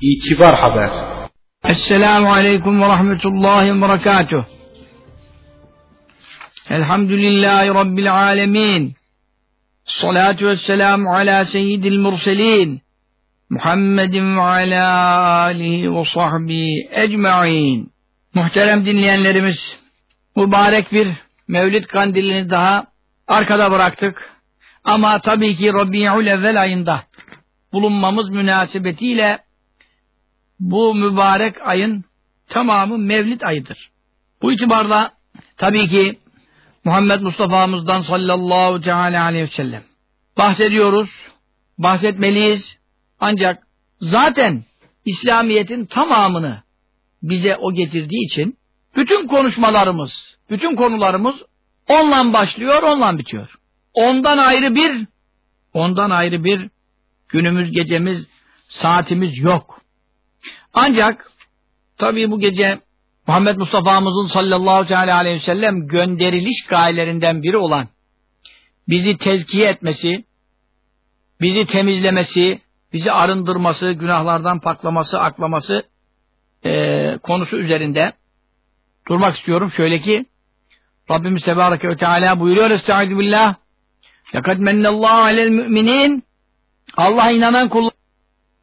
İtibar Haber. Esselamu Aleyküm ve Rahmetullahi ve Berekatuh. Elhamdülillahi Rabbil Alemin. Salatu ve selamu ala seyyidil murselin. Muhammedin ve ala alihi ve sahbihi ecma'in. Muhterem dinleyenlerimiz mübarek bir Mevlid kandilini daha arkada bıraktık. Ama tabii ki Rabi'ül evvel ayında bulunmamız münasebetiyle bu mübarek ayın tamamı Mevlid ayıdır. Bu itibarla tabii ki Muhammed Mustafa'mızdan sallallahu teala aleyhi ve sellem bahsediyoruz, bahsetmeliyiz. Ancak zaten İslamiyet'in tamamını bize o getirdiği için bütün konuşmalarımız, bütün konularımız onunla başlıyor, onunla bitiyor. Ondan ayrı bir, ondan ayrı bir günümüz, gecemiz, saatimiz yok. Ancak tabii bu gece Muhammed Mustafa'mızın sallallahu aleyhi ve sellem gönderiliş gayelerinden biri olan bizi tezkiye etmesi, bizi temizlemesi, bizi arındırması, günahlardan paklaması, aklaması e, konusu üzerinde durmak istiyorum. Şöyle ki Rabbimiz Tebareke ve Teala buyuruyor Estaizu billah Lekad mennallahu alel müminin Allah inanan kullar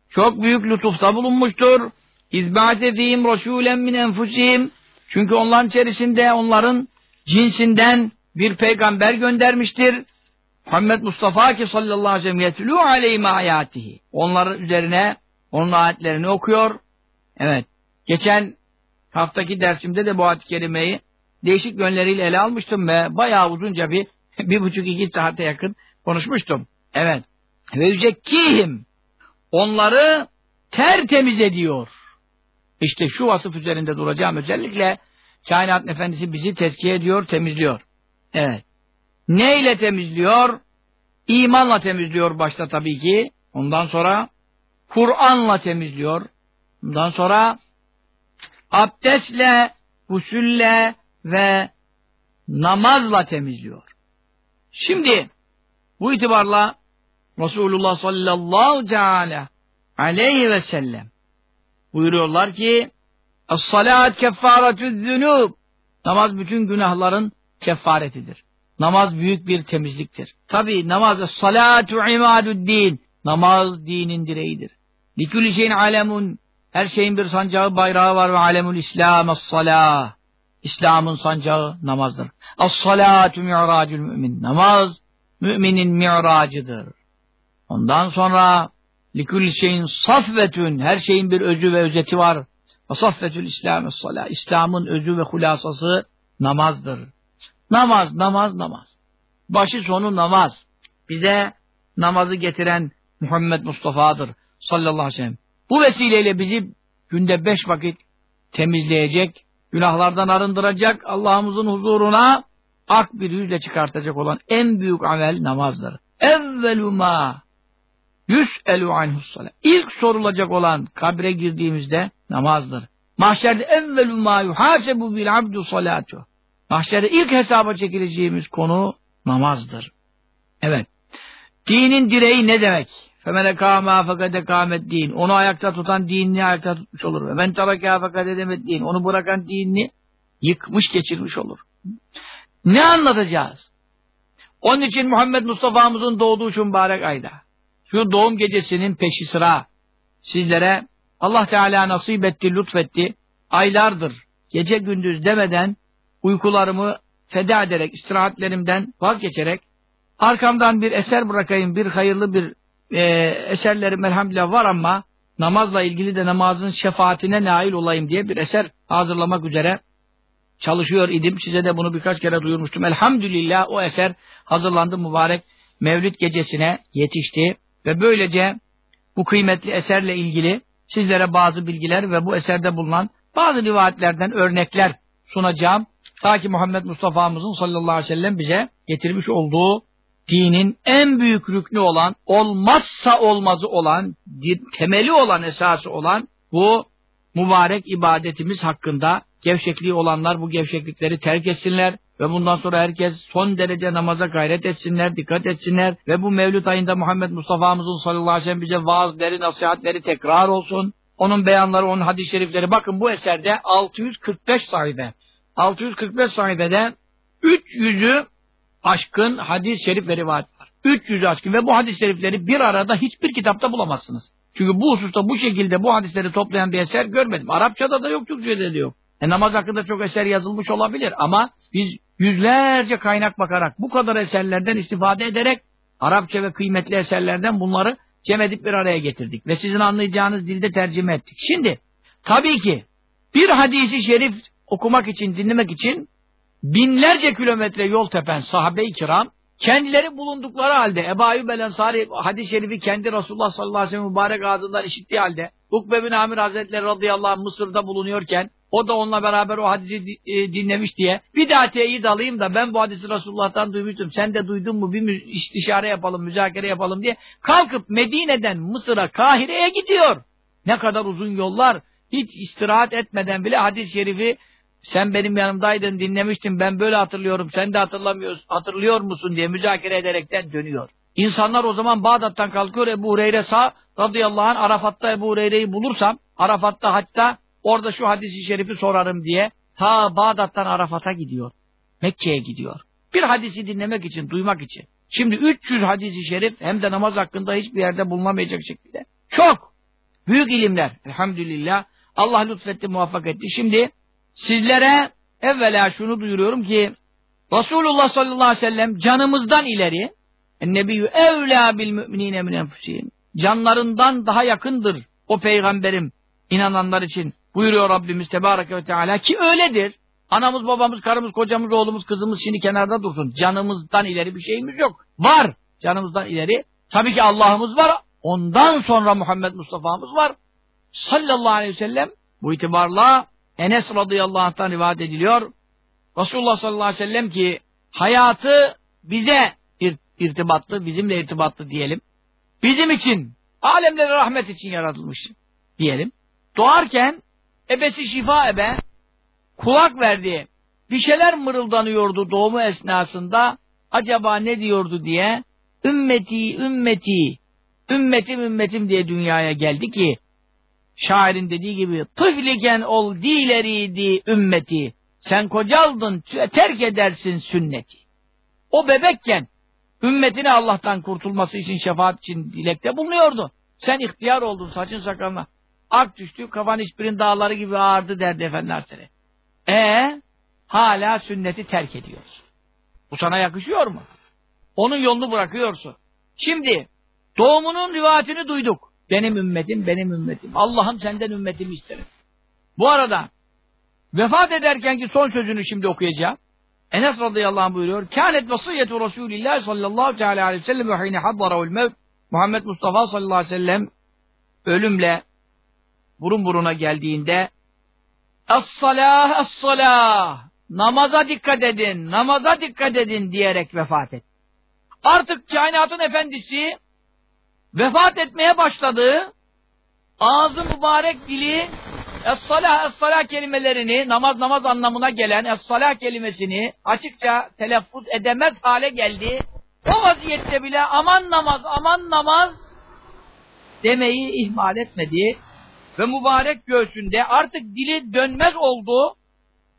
çok büyük lütufta bulunmuştur. İzbâte fîhim rasûlen min enfusihim çünkü onların içerisinde onların cinsinden bir peygamber göndermiştir. Muhammed Mustafa ki sallallahu aleyhi ve sellem yetlû aleyhime. Onların üzerine onun ayetlerini okuyor. Evet. Geçen haftaki dersimde de bu ayet-i kerimeyi değişik yönleriyle ele almıştım ve bayağı uzunca bir bir buçuk iki saate yakın konuşmuştum. Evet. Ve yüzekkihim onları tertemiz ediyor. İşte şu vasıf üzerinde duracağım özellikle kainat efendisi bizi tezkiye ediyor, temizliyor. Evet. Neyle temizliyor? İmanla temizliyor başta tabii ki. Ondan sonra Kur'an'la temizliyor. Ondan sonra abdestle, gusülle ve namazla temizliyor. Şimdi bu itibarla Resulullah sallallahu aleyhi ve sellem buyuruyorlar ki Es-salat keffaretü zünub Namaz bütün günahların kefaretidir. Namaz büyük bir temizliktir. Tabi namaz salatu imadüddin. Namaz dinin direğidir. Likülü şeyin alemun. Her şeyin bir sancağı bayrağı var ve alemul İslam es-salah. İslam'ın sancağı namazdır. Es-salatu mi'racül mümin. Namaz müminin mi'racıdır. Ondan sonra likül şeyin safvetün. Her şeyin bir özü ve özeti var. Ve saffetül İslam es-salah. İslam'ın özü ve hulasası namazdır. Namaz, namaz, namaz. Başı sonu namaz. Bize namazı getiren Muhammed Mustafa'dır sallallahu aleyhi ve sellem. Bu vesileyle bizi günde beş vakit temizleyecek, günahlardan arındıracak, Allah'ımızın huzuruna ak bir yüzle çıkartacak olan en büyük amel namazdır. Evvelu ma yüs'elu anhussalah. İlk sorulacak olan kabre girdiğimizde namazdır. Mahşerde evvelu ma yuhasebu bil abdu salatu. Mahşerde ilk hesaba çekileceğimiz konu namazdır. Evet. Dinin direği ne demek? Femene kâmâ fekade kâmet din. Onu ayakta tutan dinini ayakta tutmuş olur. Ve men tarakâ fekade demet din. Onu bırakan dinini yıkmış geçirmiş olur. Ne anlatacağız? Onun için Muhammed Mustafa'mızın doğduğu şu mübarek ayda, şu doğum gecesinin peşi sıra sizlere Allah Teala nasip etti, lütfetti. Aylardır, gece gündüz demeden uykularımı feda ederek, istirahatlerimden vazgeçerek arkamdan bir eser bırakayım, bir hayırlı bir e, eserlerim elhamdülillah var ama namazla ilgili de namazın şefaatine nail olayım diye bir eser hazırlamak üzere çalışıyor idim. Size de bunu birkaç kere duyurmuştum. Elhamdülillah o eser hazırlandı mübarek Mevlid gecesine yetişti ve böylece bu kıymetli eserle ilgili sizlere bazı bilgiler ve bu eserde bulunan bazı rivayetlerden örnekler sunacağım. Ta ki Muhammed Mustafa'mızın sallallahu aleyhi ve sellem bize getirmiş olduğu dinin en büyük rüknü olan, olmazsa olmazı olan, temeli olan, esası olan bu mübarek ibadetimiz hakkında gevşekliği olanlar bu gevşeklikleri terk etsinler ve bundan sonra herkes son derece namaza gayret etsinler, dikkat etsinler ve bu Mevlüt ayında Muhammed Mustafa'mızın sallallahu aleyhi ve sellem bize vaazleri, nasihatleri tekrar olsun. onun beyanları, onun hadis-i şerifleri. Bakın bu eserde 645 sayede, 645 sayede 300'ü aşkın hadis-i şerif ve rivayet var. 300'ü aşkın ve bu hadis-i şerifleri bir arada hiçbir kitapta bulamazsınız. Çünkü bu hususta bu şekilde bu hadisleri toplayan bir eser görmedim. Arapçada da yok, Türkçe'de de yok. E namaz hakkında çok eser yazılmış olabilir ama biz yüzlerce kaynak bakarak bu kadar eserlerden istifade ederek Arapça ve kıymetli eserlerden bunları cem edip bir araya getirdik. Ve sizin anlayacağınız dilde tercüme ettik. Şimdi tabii ki bir hadisi şerif okumak için, dinlemek için binlerce kilometre yol tepen sahabe-i kiram kendileri bulundukları halde Ebu Ayyub el hadis-i şerifi kendi Resulullah sallallahu aleyhi ve sellem mübarek ağzından işittiği halde Ukbe bin Amir Hazretleri radıyallahu anh Mısır'da bulunuyorken o da onunla beraber o hadisi e, dinlemiş diye bir daha teyit alayım da ben bu hadisi Resulullah'tan duymuştum. Sen de duydun mu bir istişare yapalım, müzakere yapalım diye kalkıp Medine'den Mısır'a, Kahire'ye gidiyor. Ne kadar uzun yollar. Hiç istirahat etmeden bile hadis-i şerifi sen benim yanımdaydın dinlemiştin ben böyle hatırlıyorum sen de hatırlamıyorsun hatırlıyor musun diye müzakere ederekten dönüyor. İnsanlar o zaman Bağdat'tan kalkıyor Ebu Hureyre sağ radıyallahu anh Arafat'ta Ebu Hureyre'yi bulursam Arafat'ta hatta orada şu hadisi şerifi sorarım diye ta Bağdat'tan Arafat'a gidiyor. Mekke'ye gidiyor. Bir hadisi dinlemek için, duymak için. Şimdi 300 hadisi şerif hem de namaz hakkında hiçbir yerde bulunamayacak şekilde. Çok büyük ilimler. Elhamdülillah. Allah lütfetti, muvaffak etti. Şimdi sizlere evvela şunu duyuruyorum ki Resulullah sallallahu aleyhi ve sellem canımızdan ileri Nebiyyü evlâ bil müminine min enfusihim canlarından daha yakındır o peygamberim inananlar için buyuruyor Rabbimiz Tebareke ve Teala ki öyledir. Anamız, babamız, karımız, kocamız, oğlumuz, kızımız şimdi kenarda dursun. Canımızdan ileri bir şeyimiz yok. Var. Canımızdan ileri. Tabii ki Allah'ımız var. Ondan sonra Muhammed Mustafa'mız var. Sallallahu aleyhi ve sellem bu itibarla Enes radıyallahu anh'tan rivayet ediliyor. Resulullah sallallahu aleyhi ve sellem ki hayatı bize irtibatlı, bizimle irtibatlı diyelim. Bizim için, alemlere rahmet için yaratılmış diyelim. Doğarken ebesi şifa ebe kulak verdi. Bir şeyler mırıldanıyordu doğumu esnasında. Acaba ne diyordu diye ümmeti ümmeti ümmetim ümmetim diye dünyaya geldi ki şairin dediği gibi tıfliken ol dileriydi ümmeti sen kocaldın terk edersin sünneti. O bebekken ümmetine Allah'tan kurtulması için şefaat için dilekte bulunuyordu. Sen ihtiyar oldun saçın sakalına. Ak düştü kafan hiçbirin dağları gibi ağırdı derdi Efendi seni. E hala sünneti terk ediyorsun. Bu sana yakışıyor mu? Onun yolunu bırakıyorsun. Şimdi doğumunun rivayetini duyduk. Benim ümmetim, benim ümmetim. Allah'ım senden ümmetimi isterim. Bu arada vefat ederken ki son sözünü şimdi okuyacağım. Enes radıyallahu anh buyuruyor. Kânet vasiyyetu Resulillah sallallahu aleyhi ve sellem ve hine haddarahul mevt. Muhammed Mustafa sallallahu aleyhi ve sellem ölümle burun buruna geldiğinde Es-salah. Namaza dikkat edin, namaza dikkat edin diyerek vefat etti. Artık kainatın efendisi vefat etmeye başladı. Ağzı mübarek dili es-salah kelimelerini, namaz namaz anlamına gelen es-salah kelimesini açıkça telaffuz edemez hale geldi. O vaziyette bile aman namaz, aman namaz demeyi ihmal etmedi. Ve mübarek göğsünde artık dili dönmez oldu.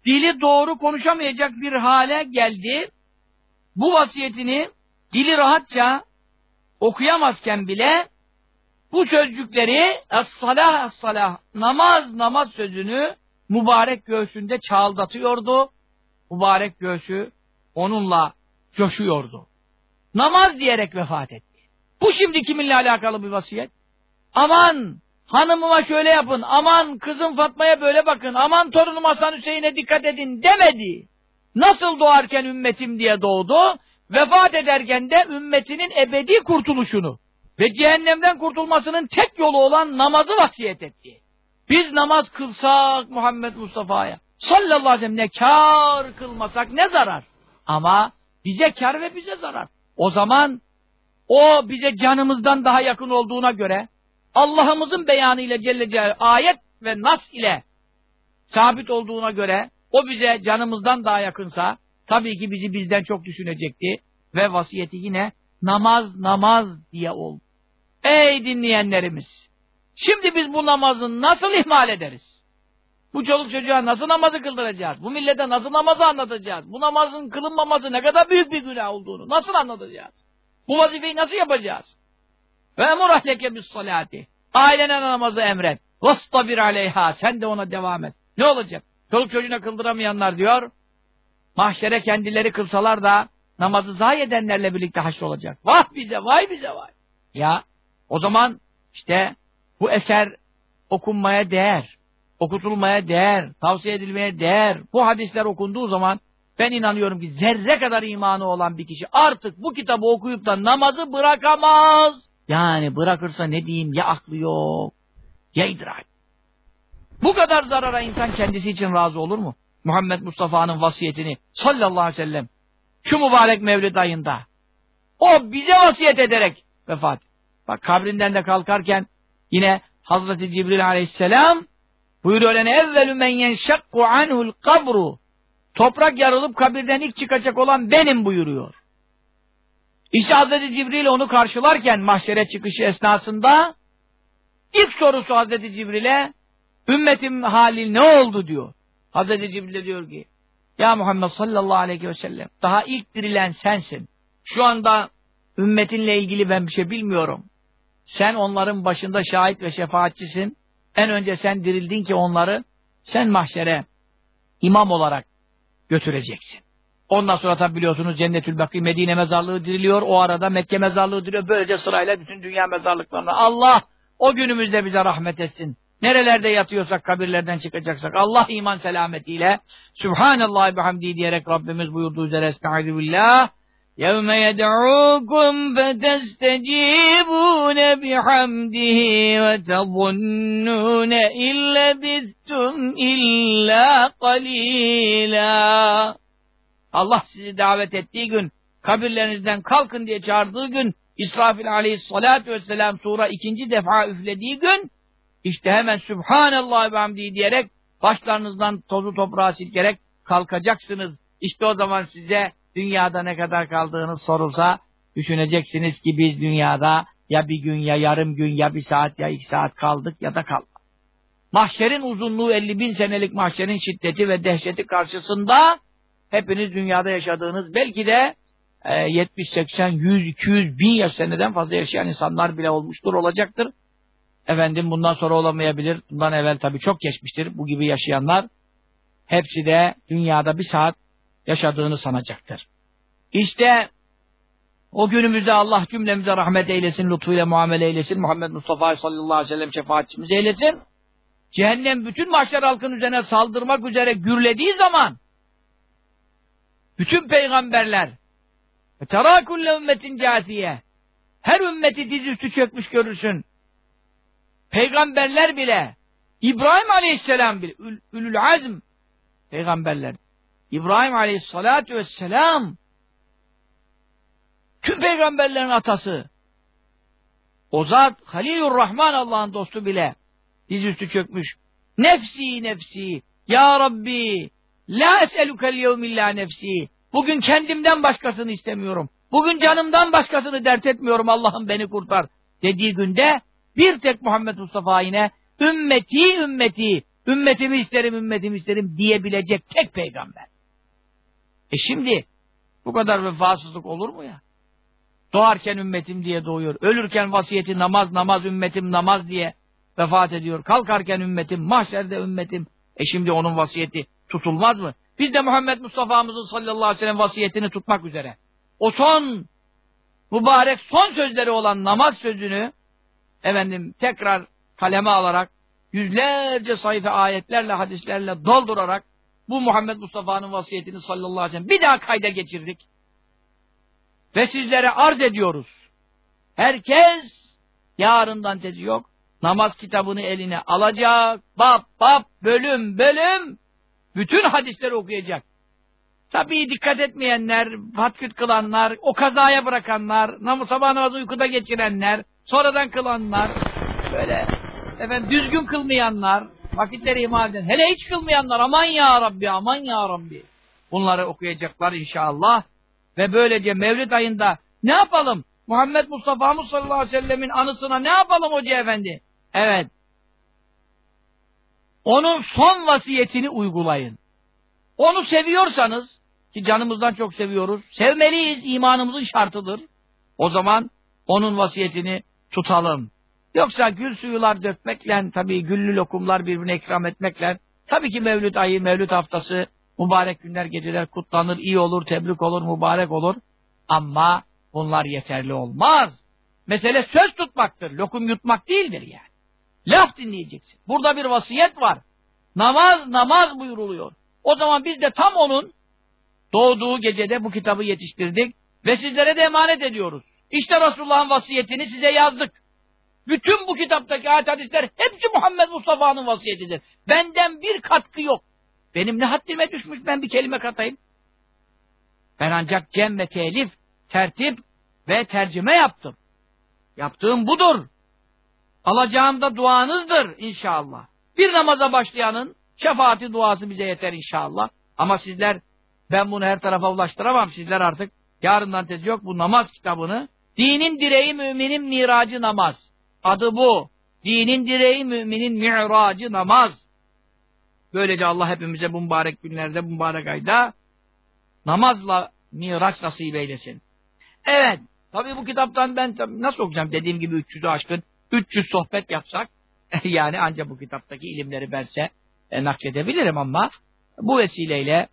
Dili doğru konuşamayacak bir hale geldi. Bu vasiyetini dili rahatça okuyamazken bile bu sözcükleri es-salah es-salah namaz namaz sözünü mübarek göğsünde çağıldatıyordu. Mübarek göğsü onunla coşuyordu. Namaz diyerek vefat etti. Bu şimdi kiminle alakalı bir vasiyet? Aman hanımıma şöyle yapın, aman kızım Fatma'ya böyle bakın, aman torunum Hasan Hüseyin'e dikkat edin demedi. Nasıl doğarken ümmetim diye doğdu, vefat ederken de ümmetinin ebedi kurtuluşunu ve cehennemden kurtulmasının tek yolu olan namazı vasiyet etti. Biz namaz kılsak Muhammed Mustafa'ya sallallahu aleyhi ve sellem ne kar kılmasak ne zarar. Ama bize kar ve bize zarar. O zaman o bize canımızdan daha yakın olduğuna göre Allah'ımızın beyanı ile Celle ayet ve nas ile sabit olduğuna göre o bize canımızdan daha yakınsa tabii ki bizi bizden çok düşünecekti ve vasiyeti yine namaz namaz diye oldu. Ey dinleyenlerimiz! Şimdi biz bu namazı nasıl ihmal ederiz? Bu çoluk çocuğa nasıl namazı kıldıracağız? Bu millete nasıl namazı anlatacağız? Bu namazın kılınmaması ne kadar büyük bir günah olduğunu nasıl anlatacağız? Bu vazifeyi nasıl yapacağız? Ve emur ahleke bis salati. Ailene namazı emret. Vastabir aleyha. Sen de ona devam et. Ne olacak? Çoluk çocuğuna kıldıramayanlar diyor. Mahşere kendileri kılsalar da namazı zayi edenlerle birlikte haşr olacak. Vah bize, vay bize, vay. Ya o zaman işte bu eser okunmaya değer, okutulmaya değer, tavsiye edilmeye değer. Bu hadisler okunduğu zaman ben inanıyorum ki zerre kadar imanı olan bir kişi artık bu kitabı okuyup da namazı bırakamaz. Yani bırakırsa ne diyeyim ya aklı yok ya idrak. Bu kadar zarara insan kendisi için razı olur mu? Muhammed Mustafa'nın vasiyetini sallallahu aleyhi ve sellem şu mübarek mevlid ayında o bize vasiyet ederek vefat. Bak kabrinden de kalkarken yine Hazreti Cibril aleyhisselam buyuruyor ne evvelü men yenşakku anhul kabru toprak yarılıp kabirden ilk çıkacak olan benim buyuruyor. İşte Hazreti Cibril onu karşılarken mahşere çıkışı esnasında ilk sorusu Hazreti Cibril'e ümmetim halil ne oldu diyor. Hazreti Cibril diyor ki ya Muhammed sallallahu aleyhi ve sellem daha ilk dirilen sensin. Şu anda ümmetinle ilgili ben bir şey bilmiyorum. Sen onların başında şahit ve şefaatçisin. En önce sen dirildin ki onları sen mahşere imam olarak götüreceksin. Ondan sonra tabi biliyorsunuz Cennetül Bakî Medine mezarlığı diriliyor. O arada Mekke mezarlığı diriliyor. Böylece sırayla bütün dünya mezarlıklarına. Allah o günümüzde bize rahmet etsin. Nerelerde yatıyorsak kabirlerden çıkacaksak Allah iman selametiyle Subhanallah ve hamdi diyerek Rabbimiz buyurduğu üzere Estaizu billah يَوْمَ يَدْعُوكُمْ فَتَسْتَجِيبُونَ بِحَمْدِهِ وَتَظُنُّونَ إِلَّا بِثْتُمْ إِلَّا قَلِيلًا Allah sizi davet ettiği gün, kabirlerinizden kalkın diye çağırdığı gün, İsrafil aleyhissalatü vesselam sura ikinci defa üflediği gün, işte hemen Sübhanallah ve hamdi diyerek başlarınızdan tozu toprağı silkerek kalkacaksınız. İşte o zaman size dünyada ne kadar kaldığınız sorulsa düşüneceksiniz ki biz dünyada ya bir gün ya yarım gün ya bir saat ya iki saat kaldık ya da kalmadık. Mahşerin uzunluğu 50 bin senelik mahşerin şiddeti ve dehşeti karşısında hepiniz dünyada yaşadığınız belki de 70, 80, 100, 200 bin yaş seneden fazla yaşayan insanlar bile olmuştur, olacaktır. Efendim bundan sonra olamayabilir. Bundan evvel tabii çok geçmiştir. Bu gibi yaşayanlar hepsi de dünyada bir saat yaşadığını sanacaktır. İşte o günümüzde Allah cümlemize rahmet eylesin, lütfuyla muamele eylesin, Muhammed Mustafa sallallahu aleyhi ve sellem şefaatçimiz eylesin. Cehennem bütün mahşer halkın üzerine saldırmak üzere gürlediği zaman bütün peygamberler Tera kulle ümmetin casiye her ümmeti dizüstü çökmüş görürsün. Peygamberler bile İbrahim Aleyhisselam bile ül, Ülül Azm peygamberler İbrahim Aleyhisselatü Vesselam tüm peygamberlerin atası o zat Halilur Rahman Allah'ın dostu bile dizüstü çökmüş. Nefsi nefsi ya Rabbi la eselukel yevmilla nefsi bugün kendimden başkasını istemiyorum. Bugün canımdan başkasını dert etmiyorum Allah'ım beni kurtar dediği günde bir tek Muhammed Mustafa yine ümmeti ümmeti, ümmetimi isterim, ümmetimi isterim diyebilecek tek peygamber. E şimdi bu kadar vefasızlık olur mu ya? Doğarken ümmetim diye doğuyor. Ölürken vasiyeti namaz, namaz ümmetim namaz diye vefat ediyor. Kalkarken ümmetim, mahşerde ümmetim. E şimdi onun vasiyeti tutulmaz mı? Biz de Muhammed Mustafa'mızın sallallahu aleyhi ve sellem vasiyetini tutmak üzere. O son, mübarek son sözleri olan namaz sözünü efendim tekrar kaleme alarak yüzlerce sayfa ayetlerle, hadislerle doldurarak bu Muhammed Mustafa'nın vasiyetini sallallahu aleyhi ve sellem bir daha kayda geçirdik. Ve sizlere arz ediyoruz. Herkes yarından tezi yok. Namaz kitabını eline alacak. Bab bab bölüm bölüm bütün hadisleri okuyacak. Tabii dikkat etmeyenler, fatküt kılanlar, o kazaya bırakanlar, nam sabah namazı uykuda geçirenler, sonradan kılanlar, böyle efendim düzgün kılmayanlar, vakitleri ihmal eden, hele hiç kılmayanlar, aman ya Rabbi, aman ya Rabbi. Bunları okuyacaklar inşallah. Ve böylece Mevlid ayında ne yapalım? Muhammed Mustafa'mız sallallahu aleyhi ve sellemin anısına ne yapalım Hoca Efendi? Evet. Onun son vasiyetini uygulayın. Onu seviyorsanız, ki canımızdan çok seviyoruz, sevmeliyiz, imanımızın şartıdır. O zaman onun vasiyetini tutalım. Yoksa gül suyular dökmekle, tabii güllü lokumlar birbirine ikram etmekle, tabii ki Mevlüt ayı, Mevlüt haftası, mübarek günler, geceler kutlanır, iyi olur, tebrik olur, mübarek olur. Ama bunlar yeterli olmaz. Mesele söz tutmaktır, lokum yutmak değildir yani. Laf dinleyeceksin. Burada bir vasiyet var. Namaz, namaz buyuruluyor. O zaman biz de tam onun doğduğu gecede bu kitabı yetiştirdik ve sizlere de emanet ediyoruz. İşte Resulullah'ın vasiyetini size yazdık. Bütün bu kitaptaki ayet hadisler hepsi Muhammed Mustafa'nın vasiyetidir. Benden bir katkı yok. Benim ne haddime düşmüş ben bir kelime katayım. Ben ancak cem ve telif, tertip ve tercüme yaptım. Yaptığım budur. Alacağım da duanızdır inşallah. Bir namaza başlayanın şefaati duası bize yeter inşallah. Ama sizler, ben bunu her tarafa ulaştıramam. Sizler artık yarından tezi yok bu namaz kitabını. Dinin direği müminin miracı namaz. Adı bu. Dinin direği müminin miracı namaz. Böylece Allah hepimize bu mübarek günlerde, bu mübarek ayda namazla miraç nasip eylesin. Evet, tabi bu kitaptan ben nasıl okuyacağım dediğim gibi 300'ü aşkın 300 sohbet yapsak yani ancak bu kitaptaki ilimleri bense e, nakledebilirim ama bu vesileyle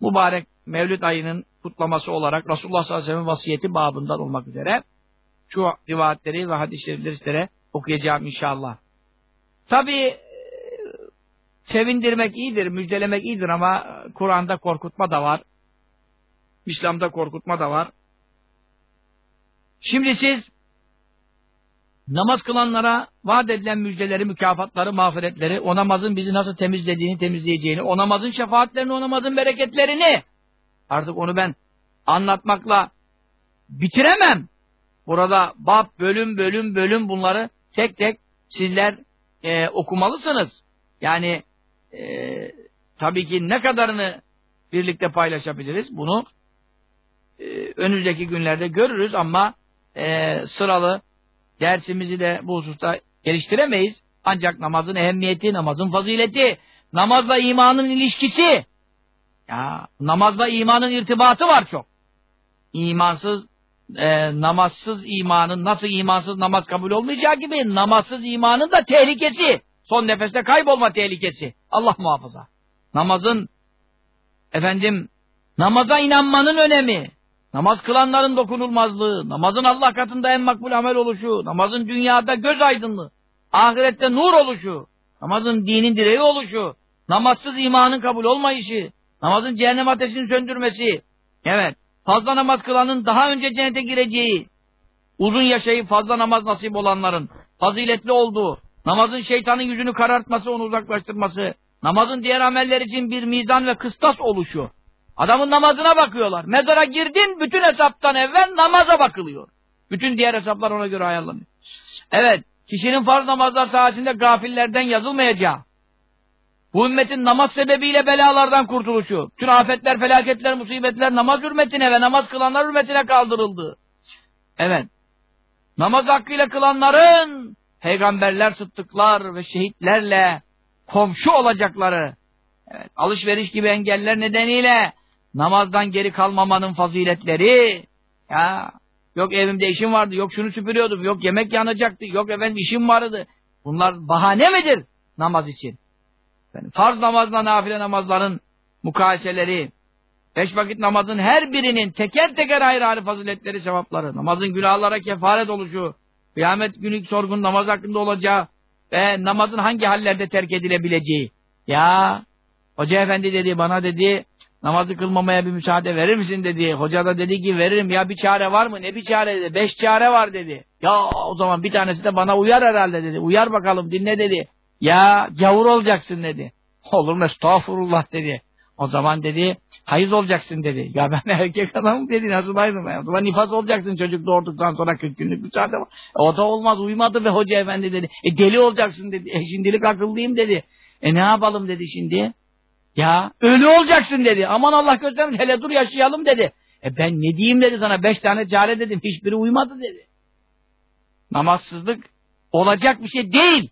mübarek Mevlüt ayının kutlaması olarak Resulullah sallallahu aleyhi ve sellem vasiyeti babından olmak üzere şu rivayetleri ve hadis-i okuyacağım inşallah. Tabi e, sevindirmek iyidir, müjdelemek iyidir ama Kur'an'da korkutma da var. İslam'da korkutma da var. Şimdi siz namaz kılanlara vaat edilen müjdeleri, mükafatları, mağfiretleri, o namazın bizi nasıl temizlediğini, temizleyeceğini, o namazın şefaatlerini, o namazın bereketlerini artık onu ben anlatmakla bitiremem. Burada bab, bölüm, bölüm, bölüm bunları tek tek sizler e, okumalısınız. Yani e, tabii ki ne kadarını birlikte paylaşabiliriz bunu e, önümüzdeki günlerde görürüz ama e, sıralı dersimizi de bu hususta geliştiremeyiz. Ancak namazın ehemmiyeti, namazın fazileti, namazla imanın ilişkisi. Ya namazla imanın irtibatı var çok. İmansız, e, namazsız imanın nasıl imansız namaz kabul olmayacağı gibi namazsız imanın da tehlikesi. Son nefeste kaybolma tehlikesi. Allah muhafaza. Namazın efendim namaza inanmanın önemi. Namaz kılanların dokunulmazlığı, namazın Allah katında en makbul amel oluşu, namazın dünyada göz aydınlığı, ahirette nur oluşu, namazın dinin direği oluşu, namazsız imanın kabul olmayışı, namazın cehennem ateşini söndürmesi, evet, fazla namaz kılanın daha önce cennete gireceği, uzun yaşayıp fazla namaz nasip olanların faziletli olduğu, namazın şeytanın yüzünü karartması, onu uzaklaştırması, namazın diğer ameller için bir mizan ve kıstas oluşu, Adamın namazına bakıyorlar. Mezara girdin, bütün hesaptan evvel namaza bakılıyor. Bütün diğer hesaplar ona göre ayarlanıyor. Evet, kişinin farz namazlar sahasında gafillerden yazılmayacağı, bu ümmetin namaz sebebiyle belalardan kurtuluşu, tüm afetler, felaketler, musibetler namaz hürmetine ve namaz kılanlar hürmetine kaldırıldı. Evet, namaz hakkıyla kılanların peygamberler, sıddıklar ve şehitlerle komşu olacakları, evet, alışveriş gibi engeller nedeniyle namazdan geri kalmamanın faziletleri, ya yok evimde işim vardı, yok şunu süpürüyordum, yok yemek yanacaktı, yok efendim işim vardı. Bunlar bahane midir namaz için? Yani farz namazla nafile namazların mukayeseleri, beş vakit namazın her birinin teker teker ayrı ayrı faziletleri, sevapları, namazın günahlara kefaret oluşu, kıyamet günü sorgun namaz hakkında olacağı ve namazın hangi hallerde terk edilebileceği. Ya Hoca efendi dedi bana dedi namazı kılmamaya bir müsaade verir misin dedi. Hoca da dedi ki veririm ya bir çare var mı? Ne bir çare dedi. Beş çare var dedi. Ya o zaman bir tanesi de bana uyar herhalde dedi. Uyar bakalım dinle dedi. Ya gavur olacaksın dedi. Olur mu estağfurullah dedi. O zaman dedi hayız olacaksın dedi. Ya ben erkek adamım dedi nasıl hayızım ben. O zaman nifas olacaksın çocuk doğurduktan sonra 40 günlük müsaade var. E, o da olmaz uymadı ve hoca efendi dedi. E deli olacaksın dedi. E şimdilik akıllıyım dedi. E ne yapalım dedi şimdi. Ya ölü olacaksın dedi. Aman Allah göstermesin hele dur yaşayalım dedi. E ben ne diyeyim dedi sana. Beş tane çare dedim. Hiçbiri uymadı dedi. Namazsızlık Olacak bir şey değil.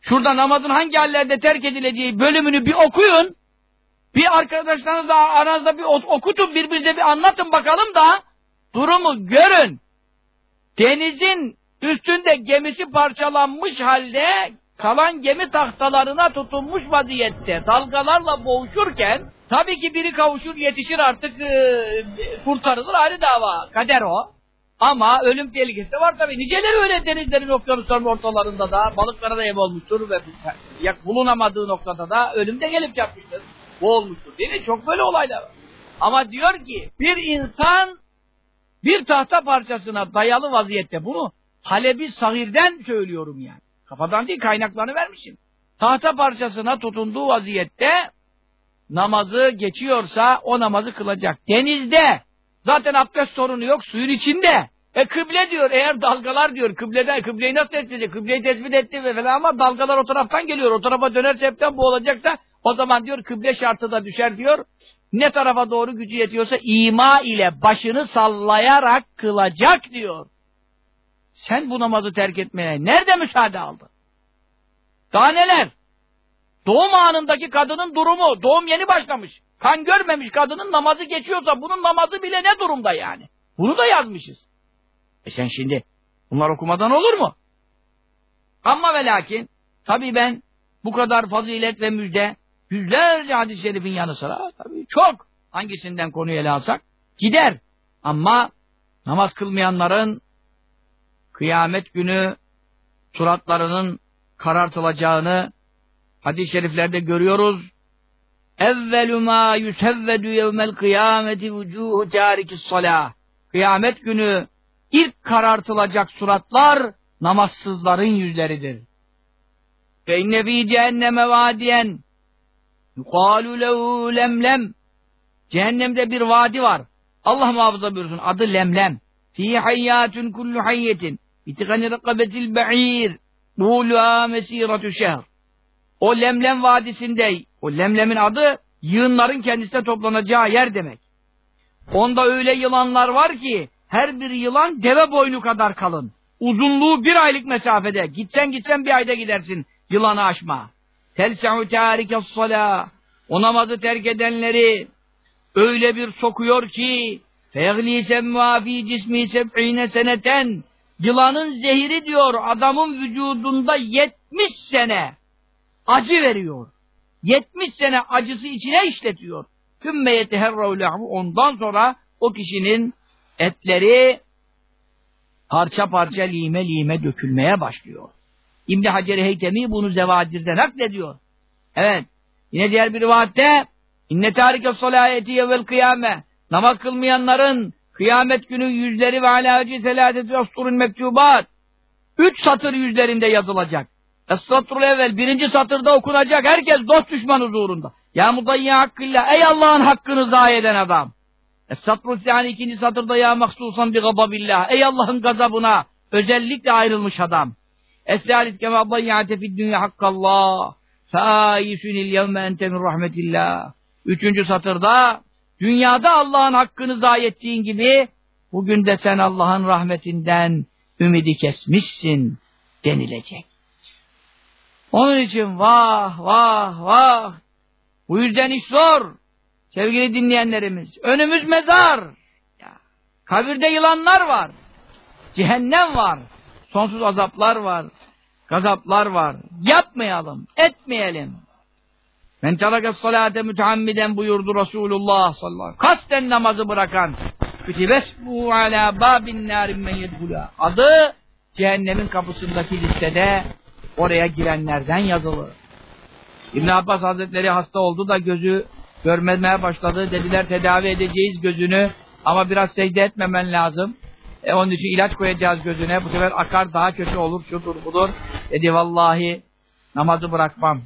Şurada namazın hangi hallerde terk edileceği bölümünü bir okuyun. Bir arkadaşlarınızla aranızda bir okutun, birbirinize bir anlatın bakalım da durumu görün. Denizin üstünde gemisi parçalanmış halde kalan gemi tahtalarına tutunmuş vaziyette dalgalarla boğuşurken tabii ki biri kavuşur yetişir artık e, kurtarılır ayrı dava. Kader o. Ama ölüm tehlikesi var tabii. Niceleri öyle denizlerin okyanusların ortalarında da balıklara da yem olmuştur ve bulunamadığı noktada da ölüm de gelip çarpmıştır. Bu olmuştur değil mi? Çok böyle olaylar var. Ama diyor ki bir insan bir tahta parçasına dayalı vaziyette bunu Halebi Sahir'den söylüyorum yani. Kafadan değil kaynaklarını vermişim. Tahta parçasına tutunduğu vaziyette namazı geçiyorsa o namazı kılacak. Denizde zaten abdest sorunu yok suyun içinde. E kıble diyor eğer dalgalar diyor kıbleden kıbleyi nasıl tespit edecek? Kıbleyi tespit etti ve falan ama dalgalar o taraftan geliyor. O tarafa dönerse hepten bu olacaksa o zaman diyor kıble şartı da düşer diyor. Ne tarafa doğru gücü yetiyorsa ima ile başını sallayarak kılacak diyor. Sen bu namazı terk etmeye nerede müsaade aldın? Daha neler? Doğum anındaki kadının durumu, doğum yeni başlamış. Kan görmemiş kadının namazı geçiyorsa bunun namazı bile ne durumda yani? Bunu da yazmışız. E sen şimdi bunlar okumadan olur mu? Ama ve lakin tabii ben bu kadar fazilet ve müjde yüzlerce hadis-i şerifin yanı sıra tabii çok hangisinden konuyu ele alsak gider. Ama namaz kılmayanların kıyamet günü suratlarının karartılacağını hadis-i şeriflerde görüyoruz. Evvelü mâ yusevvedü yevmel kıyameti vücuhu târikis salâh. Kıyamet günü ilk karartılacak suratlar namazsızların yüzleridir. Ve inne fî cehenneme vadiyen yukâlu lehu lemlem Cehennemde bir vadi var. Allah muhafaza buyursun. Adı Lemlem. Fî hayyâtun kullu hayyetin. İtikani rekabetil be'ir. Bu'luha mesiratu şehr. O Lemlem Vadisi'nde, o Lemlem'in adı yığınların kendisine toplanacağı yer demek. Onda öyle yılanlar var ki her bir yılan deve boynu kadar kalın. Uzunluğu bir aylık mesafede. Gitsen gitsen bir ayda gidersin yılanı aşma. Telsehu târike salâ. O namazı terk edenleri öyle bir sokuyor ki feğlî semmâ fî cismî seneten Yılanın zehri diyor adamın vücudunda 70 sene acı veriyor. 70 sene acısı içine işletiyor. Tümme yeteherravlehu ondan sonra o kişinin etleri parça parça lime lime dökülmeye başlıyor. İbn Hacer Heytemi bunu Zevadir'de naklediyor. Evet. Yine diğer bir rivayette inne tarike salayeti yevvel kıyame namaz kılmayanların Kıyamet günü yüzleri ve alâci selâdeti asturun mektubat. Üç satır yüzlerinde yazılacak. Es-satrul evvel birinci satırda okunacak. Herkes dost düşman huzurunda. Ya mudayya hakkıyla ey Allah'ın hakkını zayi eden adam. Es-satrul yani ikinci satırda ya mahsusan bi gababillah. Ey Allah'ın gazabına özellikle ayrılmış adam. Es-salit kema fid dünya hakkallah. Fâyisünil yevme ente min rahmetillah. Üçüncü satırda Dünyada Allah'ın hakkını zayi ettiğin gibi bugün de sen Allah'ın rahmetinden ümidi kesmişsin denilecek. Onun için vah vah vah bu yüzden iş zor sevgili dinleyenlerimiz. Önümüz mezar. Ya, kabirde yılanlar var. Cehennem var. Sonsuz azaplar var. Gazaplar var. Yapmayalım, etmeyelim. Men terake salate müteammiden buyurdu Resulullah sallallahu aleyhi ve sellem. Kasten namazı bırakan kütibesbu ala babin narin men yedhula. Adı cehennemin kapısındaki listede oraya girenlerden yazılı. İbn Abbas Hazretleri hasta oldu da gözü görmemeye başladı. Dediler tedavi edeceğiz gözünü ama biraz secde etmemen lazım. E onun için ilaç koyacağız gözüne. Bu sefer akar daha kötü olur, şudur budur. Dedi vallahi namazı bırakmam.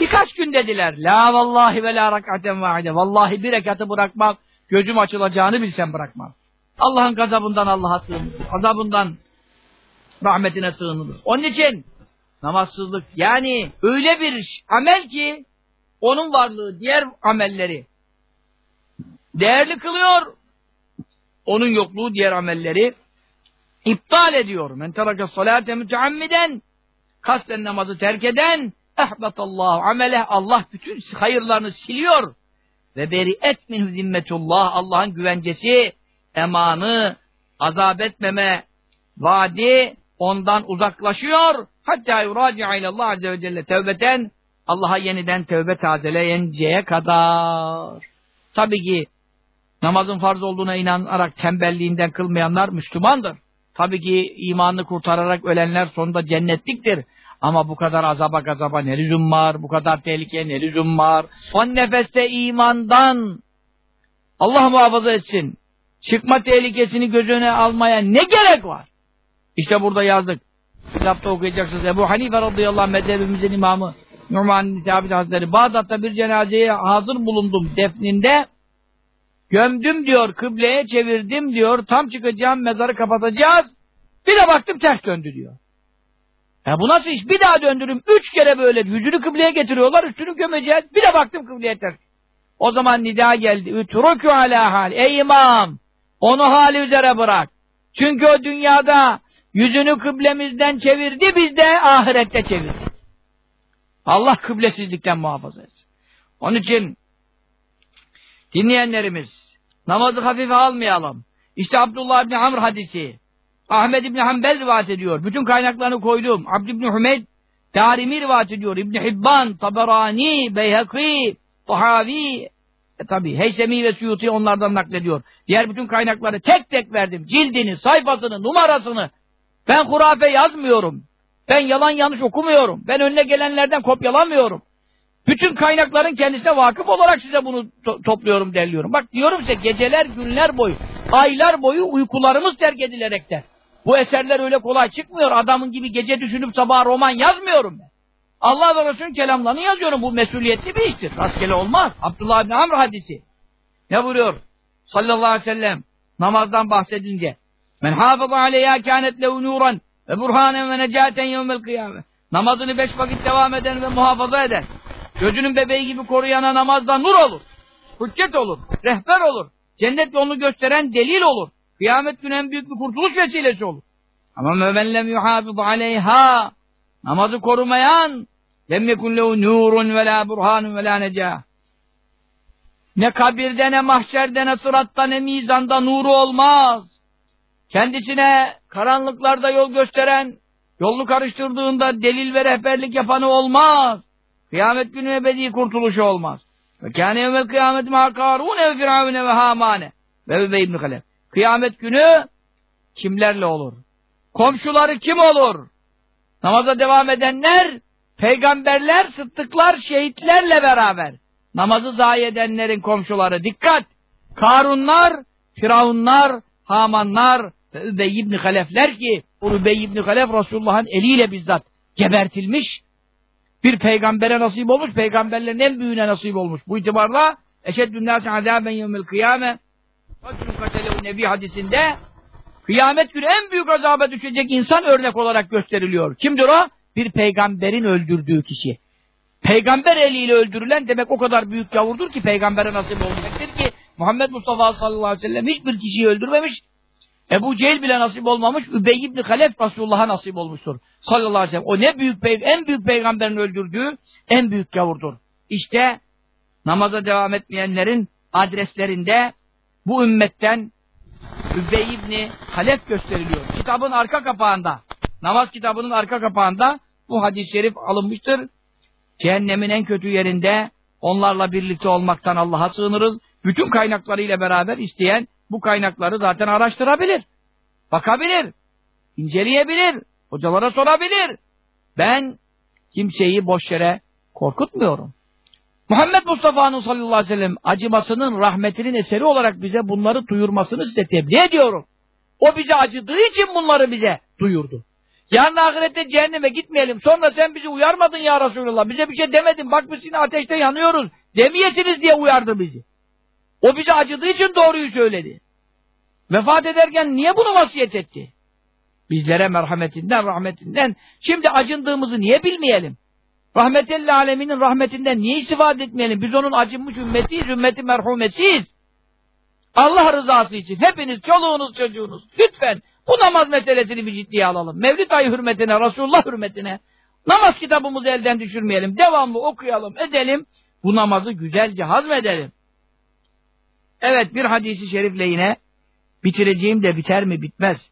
Birkaç gün dediler. La vallahi ve la rakaten vaide. Vallahi bir rekatı bırakmam. Gözüm açılacağını bilsem bırakmam. Allah'ın gazabından Allah'a sığınır. Gazabından rahmetine sığınılır. Onun için namazsızlık yani öyle bir amel ki onun varlığı diğer amelleri değerli kılıyor. Onun yokluğu diğer amelleri iptal ediyor. Men terake salate müteammiden kasten namazı terk eden ehbetallahu ameleh Allah bütün hayırlarını siliyor. Ve beri'et min zimmetullah Allah'ın güvencesi, emanı, azap etmeme vaadi ondan uzaklaşıyor. Hatta yuraci'a ilallah azze ve celle tevbeten Allah'a yeniden tövbe tazeleyinceye kadar. Tabii ki namazın farz olduğuna inanarak tembelliğinden kılmayanlar Müslümandır. Tabii ki imanını kurtararak ölenler sonunda cennetliktir. Ama bu kadar azaba gazaba ne lüzum var? Bu kadar tehlikeye ne lüzum var? Son nefeste imandan Allah muhafaza etsin. Çıkma tehlikesini göz önüne almaya ne gerek var? İşte burada yazdık. Kitapta okuyacaksınız. Ebu Hanife radıyallahu anh mezhebimizin imamı Numan Nitabit Hazretleri Bağdat'ta bir cenazeye hazır bulundum defninde gömdüm diyor kıbleye çevirdim diyor tam çıkacağım mezarı kapatacağız bir de baktım ters döndü diyor. Ya bu nasıl iş? Bir daha döndürüm. Üç kere böyle yüzünü kıbleye getiriyorlar. Üstünü gömeceğiz. Bir de baktım kıbleye ters. O zaman nida geldi. Ütrükü ala hal. Ey imam! Onu hali üzere bırak. Çünkü o dünyada yüzünü kıblemizden çevirdi, biz de ahirette çevirdik. Allah kıblesizlikten muhafaza etsin. Onun için dinleyenlerimiz namazı hafife almayalım. İşte Abdullah İbni Amr hadisi. Ahmed İbni Hanbel rivayet ediyor. Bütün kaynaklarını koydum. Abd İbni Hümeyd Darimi rivayet ediyor. İbni Hibban, Taberani, Beyhaki, Tahavi, e tabi Heysemi ve Suyuti onlardan naklediyor. Diğer bütün kaynakları tek tek verdim. Cildini, sayfasını, numarasını. Ben hurafe yazmıyorum. Ben yalan yanlış okumuyorum. Ben önüne gelenlerden kopyalamıyorum. Bütün kaynakların kendisine vakıf olarak size bunu to topluyorum, derliyorum. Bak diyorum size geceler, günler boyu, aylar boyu uykularımız terk edilerekten. Bu eserler öyle kolay çıkmıyor. Adamın gibi gece düşünüp sabah roman yazmıyorum ben. Allah ve Resulü'nün kelamlarını yazıyorum. Bu mesuliyetli bir iştir. Rastgele olmaz. Abdullah bin Amr hadisi. Ne buyuruyor? Sallallahu aleyhi ve sellem namazdan bahsedince. Men hafıza aleyha kânet lehu ve burhanen ve necaten yevmel kıyame. Namazını beş vakit devam eden ve muhafaza eden. Gözünün bebeği gibi koruyana namazda nur olur. Hüccet olur. Rehber olur. Cennet yolunu gösteren delil olur. Kıyamet günü en büyük bir kurtuluş vesilesi olur. Ama men lem yuhafız aleyha namazı korumayan lem yekun lehu nurun ve la burhanun ve la necah. Ne kabirde ne mahşerde ne sıratta ne mizanda nuru olmaz. Kendisine karanlıklarda yol gösteren, yolunu karıştırdığında delil ve rehberlik yapanı olmaz. Kıyamet günü ebedi kurtuluşu olmaz. Ve kâne yevmel kıyamet mâ kârûne ve firavune ve hâmâne ve Übey ibn Halef. Kıyamet günü kimlerle olur? Komşuları kim olur? Namaza devam edenler, peygamberler, sıddıklar, şehitlerle beraber. Namazı zayi edenlerin komşuları. Dikkat! Karunlar, Firavunlar, Hamanlar ve Übey ibn Halefler ki Übey ibn Halef Resulullah'ın eliyle bizzat gebertilmiş. Bir peygambere nasip olmuş, peygamberlerin en büyüğüne nasip olmuş. Bu itibarla eşeddün nâsi azâben yevmel kıyâme Nebi hadisinde kıyamet günü en büyük azaba düşecek insan örnek olarak gösteriliyor. Kimdir o? Bir peygamberin öldürdüğü kişi. Peygamber eliyle öldürülen demek o kadar büyük yavurdur ki peygambere nasip olmayacaktır ki Muhammed Mustafa sallallahu aleyhi ve sellem hiçbir kişiyi öldürmemiş. Ebu Cehil bile nasip olmamış. Übey ibn Halef Resulullah'a nasip olmuştur. Sallallahu aleyhi ve sellem. O ne büyük en büyük peygamberin öldürdüğü en büyük yavurdur. İşte namaza devam etmeyenlerin adreslerinde bu ümmetten Übey ibn Halef gösteriliyor. Kitabın arka kapağında, namaz kitabının arka kapağında bu hadis-i şerif alınmıştır. Cehennemin en kötü yerinde onlarla birlikte olmaktan Allah'a sığınırız. Bütün kaynaklarıyla beraber isteyen bu kaynakları zaten araştırabilir. Bakabilir. inceleyebilir. Hocalara sorabilir. Ben kimseyi boş yere korkutmuyorum. Muhammed Mustafa'nın sallallahu aleyhi ve sellem acımasının, rahmetinin eseri olarak bize bunları duyurmasını size tebliğ ediyorum. O bize acıdığı için bunları bize duyurdu. Yarın ahirette cehenneme gitmeyelim. Sonra sen bizi uyarmadın ya Resulallah. Bize bir şey demedin. Bak biz yine ateşte yanıyoruz. Demeyesiniz diye uyardı bizi. O bize acıdığı için doğruyu söyledi. Vefat ederken niye bunu vasiyet etti? Bizlere merhametinden, rahmetinden. Şimdi acındığımızı niye bilmeyelim? Rahmetelli aleminin rahmetinden niye istifade etmeyelim? Biz onun acınmış ümmetiyiz, ümmeti merhumesiyiz. Allah rızası için hepiniz, çoluğunuz, çocuğunuz lütfen Bu namaz meselesini bir ciddiye alalım. Mevlid ayı hürmetine, Resulullah hürmetine namaz kitabımızı elden düşürmeyelim. Devamlı okuyalım, edelim. Bu namazı güzelce hazmedelim. Evet bir hadisi şerifle yine bitireceğim de biter mi bitmez.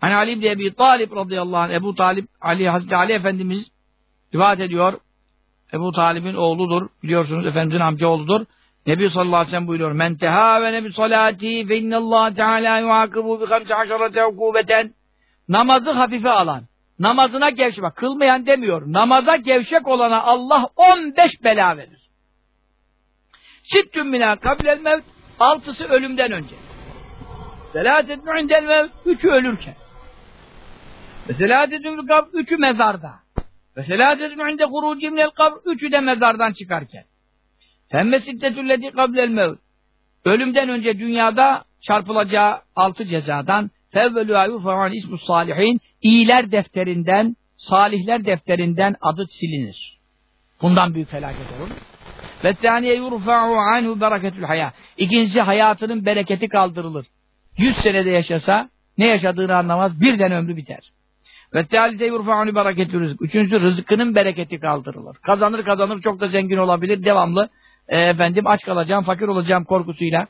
Hani Ali ibn Ebi Talib radıyallahu anh, Ebu Talib, Ali Hazreti Ali Efendimiz rivayet ediyor. Ebu Talib'in oğludur. Biliyorsunuz Efendimizin amcaoğludur. Nebi sallallahu aleyhi ve sellem buyuruyor. Men tehâvene bi salati fe innallâhe teâlâ yuâkıbû bi hamsi haşarate hukûbeten. Namazı hafife alan, namazına gevşek, kılmayan demiyor. Namaza gevşek olana Allah 15 bela verir. Sittün minâ kabilel mevt, altısı ölümden önce. Selâtetün indel mevt, üçü ölürken. Ve selâtetün kabr, üçü mezarda. Ve selâtetün inde kuruci minel kabr, üçü de mezardan çıkarken. Femme siddetülleti kablel mevt. Ölümden önce dünyada çarpılacağı altı cezadan fevvelû yufa'an ismus salihin iyiler defterinden, salihler defterinden adı silinir. Bundan büyük felaket olur. Ve tâniye yurfa'u anhu bereketül hayâ. İkincisi hayatının bereketi kaldırılır. Yüz senede yaşasa ne yaşadığını anlamaz. Birden ömrü biter. Ve tealite yurfa'u bereketül rızık. Üçüncüsü rızkının bereketi kaldırılır. Kazanır kazanır çok da zengin olabilir. Devamlı e, efendim aç kalacağım, fakir olacağım korkusuyla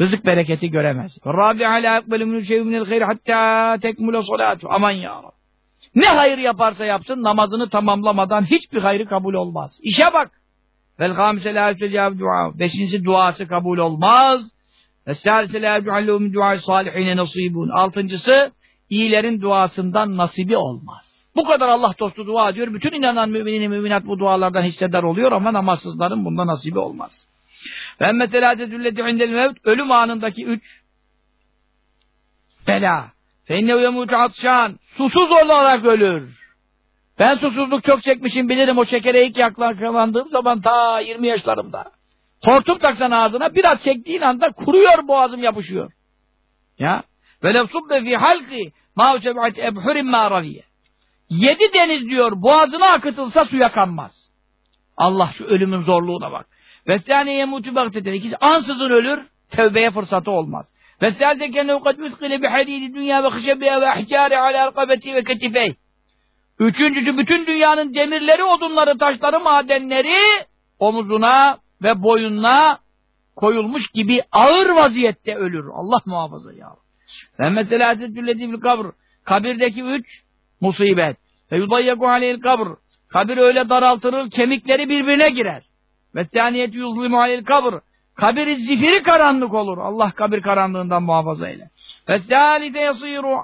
rızık bereketi göremez. Rabi ala ekbelu min şey'in minel hayr hatta tekmule salatu. Aman ya. Ne hayır yaparsa yapsın namazını tamamlamadan hiçbir hayrı kabul olmaz. İşe bak. Vel hamise la yüstecab dua. Beşincisi duası kabul olmaz. Esâlise la yüceallehu min duâ salihine nasibun. Altıncısı iyilerin duasından nasibi olmaz. Bu kadar Allah dostu dua ediyor. Bütün inanan müminin müminat bu dualardan hissedar oluyor ama namazsızların bunda nasibi olmaz. Ve emme telâdedülleti indel mevt ölüm anındaki üç bela. Feinnehu yemutu atşan susuz olarak ölür. Ben susuzluk çok çekmişim bilirim o şekere ilk yakalandığım zaman ta 20 yaşlarımda. Hortum taksan ağzına biraz çektiğin anda kuruyor boğazım yapışıyor. Ya. Ve lefsubbe fi halki ma usebat ebhurim raviye. Yedi deniz diyor boğazına akıtılsa suya kanmaz. Allah şu ölümün zorluğuna bak. Vesâne yemutu bagteten. İkisi ansızın ölür, tevbeye fırsatı olmaz. Vesâle kenne kad müskile bi hadidi dünya ve hışebiye ve ahcari ala arkabeti ve ketifey. Üçüncüsü bütün dünyanın demirleri, odunları, taşları, madenleri omuzuna ve boyununa koyulmuş gibi ağır vaziyette ölür. Allah muhafaza ya. Ve mesela bil kabr. Kabirdeki üç musibet. Ve yudayyaku aleyhil kabr. Kabir öyle daraltılır, kemikleri birbirine girer. Ve tâniyet yuzlimu aleyhil kabr. Kabiri zifiri karanlık olur. Allah kabir karanlığından muhafaza eyle. Ve tâlide yasîru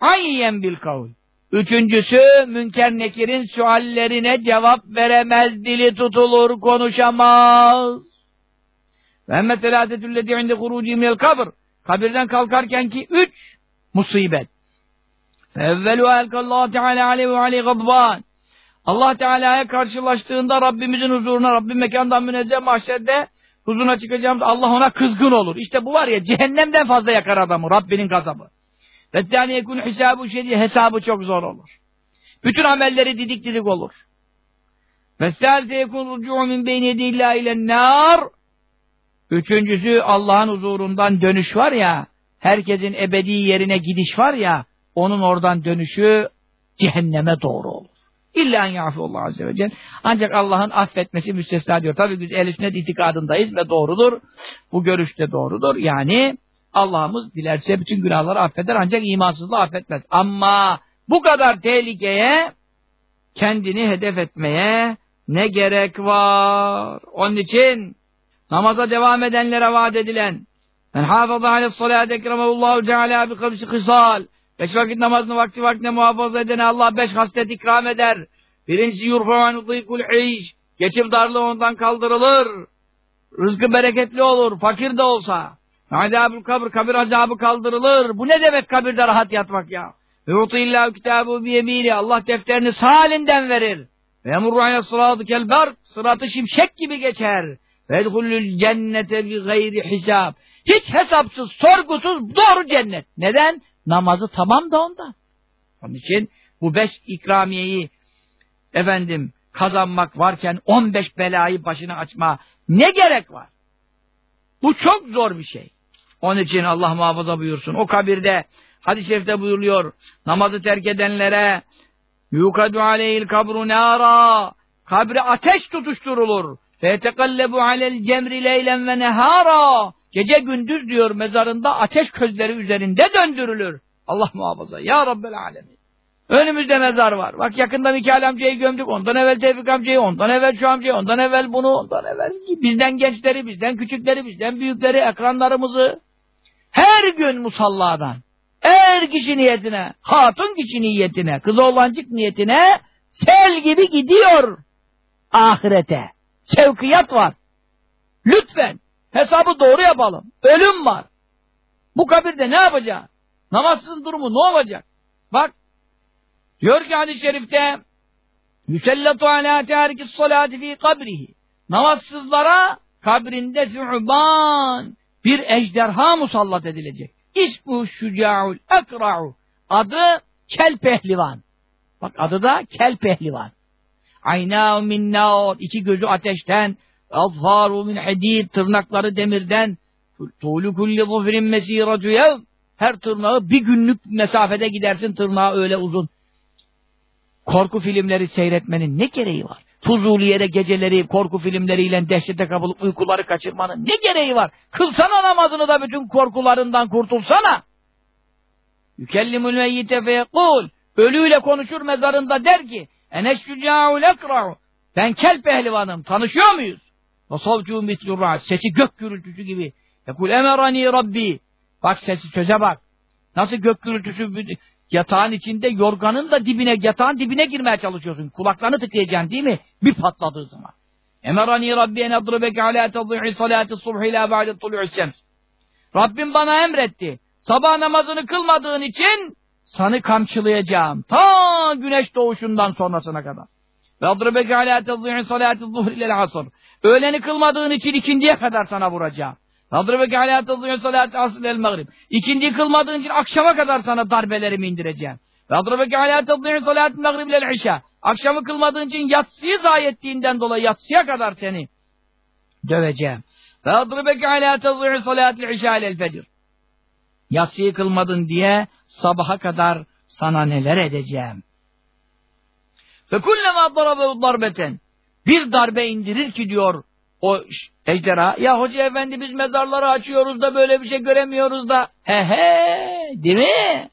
ayyen bil kavl. Üçüncüsü Münker Nekir'in suallerine cevap veremez, dili tutulur, konuşamaz. Ve emme telâtetüllezî inde hurucî minel kabr. Kabirden kalkarken ki üç musibet. Evvelu elkallahu teala aleyhi ve aleyhi gadban. Allah Teala'ya karşılaştığında Rabbimizin huzuruna, Rabbim mekandan münezzeh mahşerde huzuruna çıkacağımız Allah ona kızgın olur. İşte bu var ya cehennemden fazla yakar adamı Rabbinin gazabı. Ve tâni yekun hesabı şey hesabı çok zor olur. Bütün amelleri didik didik olur. Ve sâlte yekun rucu'u min beyni yedillâ ile nâr. Üçüncüsü Allah'ın huzurundan dönüş var ya, herkesin ebedi yerine gidiş var ya, onun oradan dönüşü cehenneme doğru olur. İlla en Allah azze ve celle. Ancak Allah'ın affetmesi müstesna diyor. Tabi biz ehl sünnet itikadındayız ve doğrudur. Bu görüş de doğrudur. Yani Allah'ımız dilerse bütün günahları affeder ancak imansızlığı affetmez. Ama bu kadar tehlikeye kendini hedef etmeye ne gerek var? Onun için namaza devam edenlere vaat edilen men hafıza aleyhi salâde ekremehullahu teâlâ bi kavsi kısal beş vakit namazını vakti vaktine muhafaza edene Allah beş haslet ikram eder. Birincisi yurfa'an dîkul hiç geçim darlığı ondan kaldırılır. Rızkı bereketli olur, fakir de olsa. Azabül kabr, kabir azabı kaldırılır. Bu ne demek kabirde rahat yatmak ya? Ve yutillâhu kitâbu biyemîni. Allah defterini sağ halinden verir. Ve yemurru aleyhi sıratı kelber. Sıratı şimşek gibi geçer. Ve edhulül cennete bi gayri hisab. Hiç hesapsız, sorgusuz doğru cennet. Neden? Namazı tamam da ondan. Onun için bu beş ikramiyeyi efendim kazanmak varken on beş belayı başına açma ne gerek var? Bu çok zor bir şey. Onun için Allah muhafaza buyursun. O kabirde Hadis-i şerifte buyuruluyor. Namazı terk edenlere yukadu aleyhil kabru nara kabri ateş tutuşturulur. Alel cemri leylen ve nehara gece gündüz diyor mezarında ateş közleri üzerinde döndürülür. Allah muhafaza. Ya Rabbel alemin. Önümüzde mezar var. Bak yakında Mikail amcayı gömdük. Ondan evvel Tevfik amcayı, ondan evvel şu amcayı, ondan evvel bunu, ondan evvel bizden gençleri, bizden küçükleri, bizden büyükleri, ekranlarımızı. Her gün musalladan, er kişi niyetine, hatun kişi niyetine, kız oğlancık niyetine sel gibi gidiyor ahirete. Sevkiyat var. Lütfen hesabı doğru yapalım. Ölüm var. Bu kabirde ne yapacağız? Namazsızın durumu ne olacak? Bak Diyor ki hadis-i şerifte Yüsellatu alâ târikis salâti fî kabrihi Namazsızlara kabrinde zu'ban bir ejderha musallat edilecek. İsmu şüca'ul ekra'u Adı kel pehlivan. Bak adı da kel pehlivan. Aynâ min nâr. iki gözü ateşten. Azfâru min hadid. Tırnakları demirden. Tuğlu kulli zufrin mesîratü yev. Her tırnağı bir günlük mesafede gidersin tırnağı öyle uzun. Korku filmleri seyretmenin ne gereği var? Fuzuliye'de geceleri korku filmleriyle dehşete kapılıp uykuları kaçırmanın ne gereği var? Kılsana namazını da bütün korkularından kurtulsana. Yükellimül meyyite feyekul. Ölüyle konuşur mezarında der ki Eneşşücâ'ul ekra'u. Ben kel pehlivanım. Tanışıyor muyuz? Ve savcû mitlurra. Sesi gök gürültüsü gibi. Yekul emerani rabbi. Bak sesi söze bak. Nasıl gök gürültüsü Yatağın içinde yorganın da dibine, yatağın dibine girmeye çalışıyorsun. Kulaklarını tıkayacaksın değil mi? Bir patladığı zaman. Emerani Rabbi en adribeke alâ tadî'i salâti. Rabbim bana emretti. Sabah namazını kılmadığın için seni kamçılayacağım. Ta güneş doğuşundan sonrasına kadar. Alâ tadî'i salâti zuhri ilâ asr. Öğleni kılmadığın için ikindiye kadar sana vuracağım. Alâ tadûyun salâti asıl el mağrib. İkinci kılmadığın için akşama kadar sana darbelerimi indireceğim. Alâ tadûyun salâti mağrib el işâ. Akşamı kılmadığın için yatsıyı zayi ettiğinden dolayı yatsıya kadar seni döveceğim. Nadrıbeke alâ tadûyun salâti işâ el fecr. Yatsıyı kılmadın diye sabaha kadar sana neler edeceğim. Ve kullema darabehu darbeten. Bir darbe indirir ki diyor o ejderha. Ya hoca efendi biz mezarları açıyoruz da böyle bir şey göremiyoruz da. He he değil mi?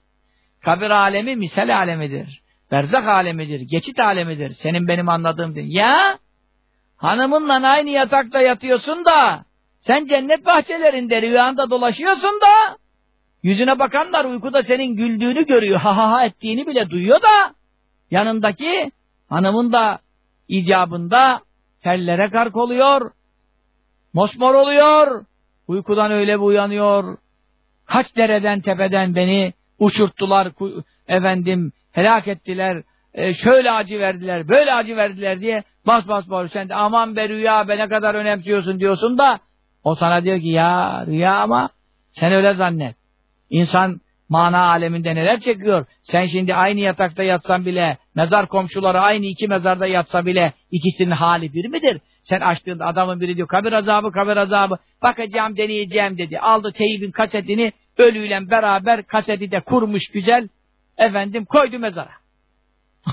Kabir alemi misal alemidir. Berzak alemidir. Geçit alemidir. Senin benim anladığım değil. Ya hanımınla aynı yatakta yatıyorsun da sen cennet bahçelerinde rüyanda dolaşıyorsun da yüzüne bakanlar uykuda senin güldüğünü görüyor. Ha ha ha ettiğini bile duyuyor da yanındaki hanımın da icabında tellere kark oluyor, mosmor oluyor, uykudan öyle bir uyanıyor, kaç dereden tepeden beni uçurttular, efendim helak ettiler, e, şöyle acı verdiler, böyle acı verdiler diye bas bas bas sen de aman be rüya be ne kadar önemsiyorsun diyorsun da o sana diyor ki ya rüya ama sen öyle zannet. İnsan mana aleminde neler çekiyor. Sen şimdi aynı yatakta yatsan bile, mezar komşuları aynı iki mezarda yatsa bile ikisinin hali bir midir? Sen açtığında adamın biri diyor kabir azabı, kabir azabı, bakacağım, deneyeceğim dedi. Aldı teybin kasetini, ölüyle beraber kaseti de kurmuş güzel, efendim koydu mezara.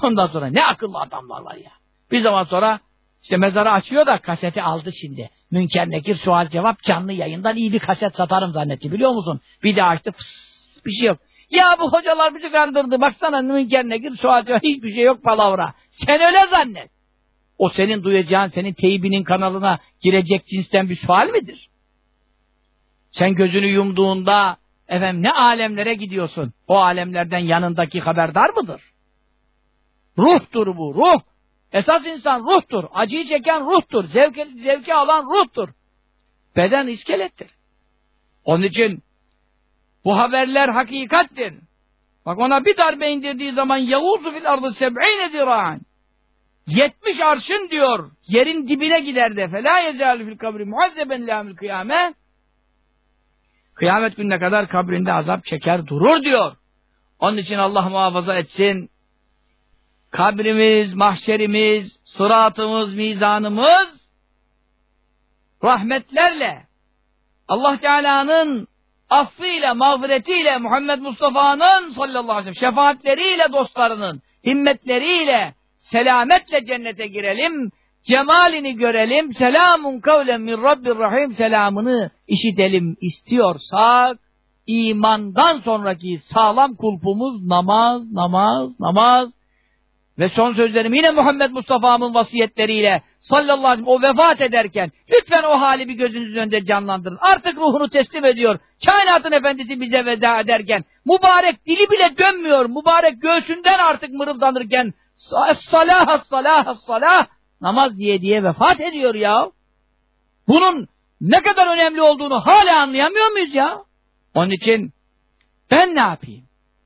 Ondan sonra ne akıllı adamlar var ya. Bir zaman sonra işte mezarı açıyor da kaseti aldı şimdi. Münker Nekir sual cevap canlı yayından iyi bir kaset satarım zannetti biliyor musun? Bir de açtı fıs bir şey yok. Ya bu hocalar bizi kandırdı. Baksana münkerine gir sual hiçbir şey yok palavra. Sen öyle zannet. O senin duyacağın senin teybinin kanalına girecek cinsten bir sual midir? Sen gözünü yumduğunda efendim ne alemlere gidiyorsun? O alemlerden yanındaki haberdar mıdır? Ruhtur bu, ruh. Esas insan ruhtur. Acıyı çeken ruhtur. Zevke, zevki alan ruhtur. Beden iskelettir. Onun için bu haberler hakikattir. Bak ona bir darbe indirdiği zaman yavuzu fil ardı seb'ine zira'an. 70 arşın diyor. Yerin dibine gider de. Fela yezâlü fil kabri muazzeben lâmil kıyame. Kıyamet gününe kadar kabrinde azap çeker durur diyor. Onun için Allah muhafaza etsin. Kabrimiz, mahşerimiz, sıratımız, mizanımız rahmetlerle Allah Teala'nın affıyla, mağfiretiyle, Muhammed Mustafa'nın sallallahu aleyhi ve sellem şefaatleriyle dostlarının, himmetleriyle, selametle cennete girelim, cemalini görelim, selamun kavlen min Rabbir Rahim selamını işitelim istiyorsak, imandan sonraki sağlam kulpumuz namaz, namaz, namaz, ve son sözlerim yine Muhammed Mustafa'mın vasiyetleriyle sallallahu aleyhi ve sellem o vefat ederken lütfen o hali bir gözünüzün önünde canlandırın. Artık ruhunu teslim ediyor. Kainatın efendisi bize veda ederken mübarek dili bile dönmüyor. Mübarek göğsünden artık mırıldanırken salah salah salah namaz diye diye vefat ediyor ya. Bunun ne kadar önemli olduğunu hala anlayamıyor muyuz ya? Onun için ben ne yapayım?